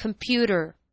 computer